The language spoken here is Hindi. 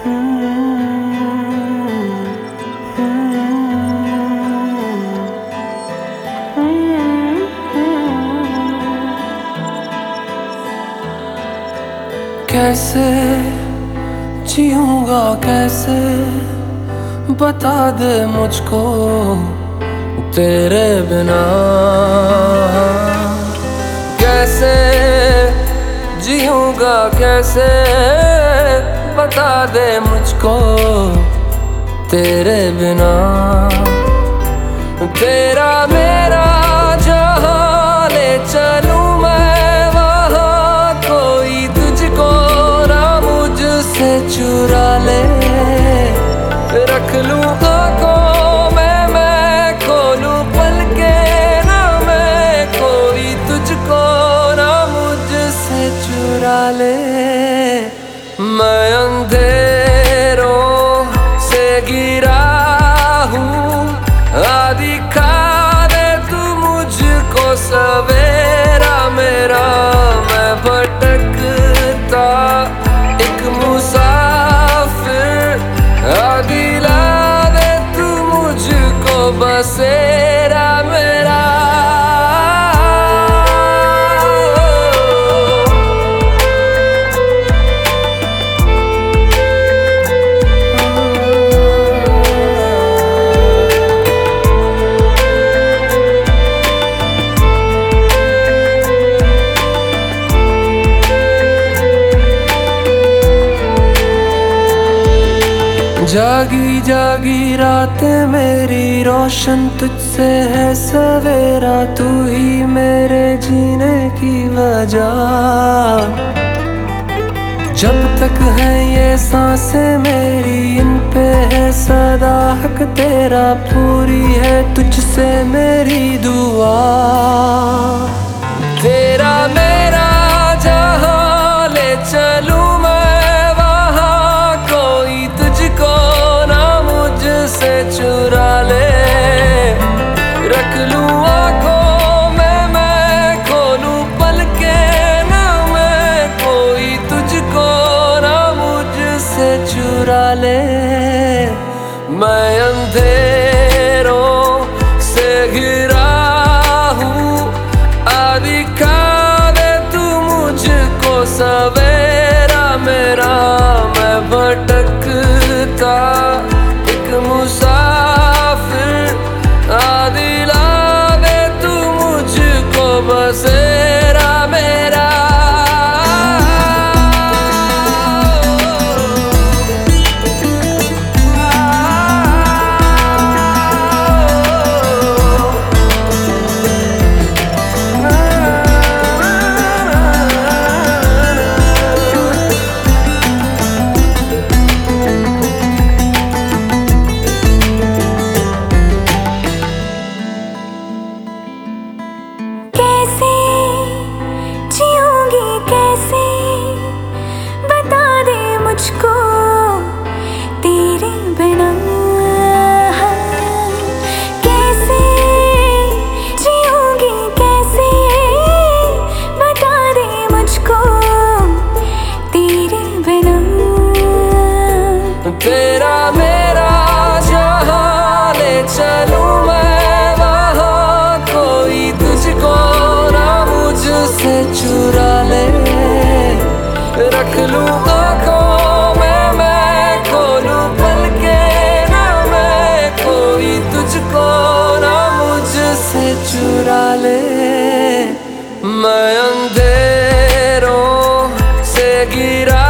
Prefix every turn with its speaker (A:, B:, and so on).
A: कैसे जीऊँगा कैसे? बता दे मुझको तेरे बिना। कैसे जीऊँगा कैसे? बता दे मुझको तेरे बिना। तेरा मेरा जहाँ ले चलूँ मैं, वहाँ कोई तुझको ना मुझसे चुरा ले। रख लूँ आँखों में, मैं मैं, कोई मुझसे चुरा ले। मैं अंधेरों से गिरा दिखा दे तू मुझको सवेरा, मेरा मैं भटकता। एक मुसाफिर दिला दे तू मुझको बसेरा। जागी जागी रात मेरी, रोशन तुझसे है सवेरा, तू ही मेरे जीने की वजह। जब तक है ये साँसें मेरी, इन पे है सदा हक तेरा, पूरी है तुझसे मेरी दुआ। चुरा ले। मैं अंधेरों कैसे रख लूँ आँखों में, मैं खोलूँ पल के ना, मैं कोई तुझको ना मुझसे चुरा ले। मैं अंधेरों से गिरा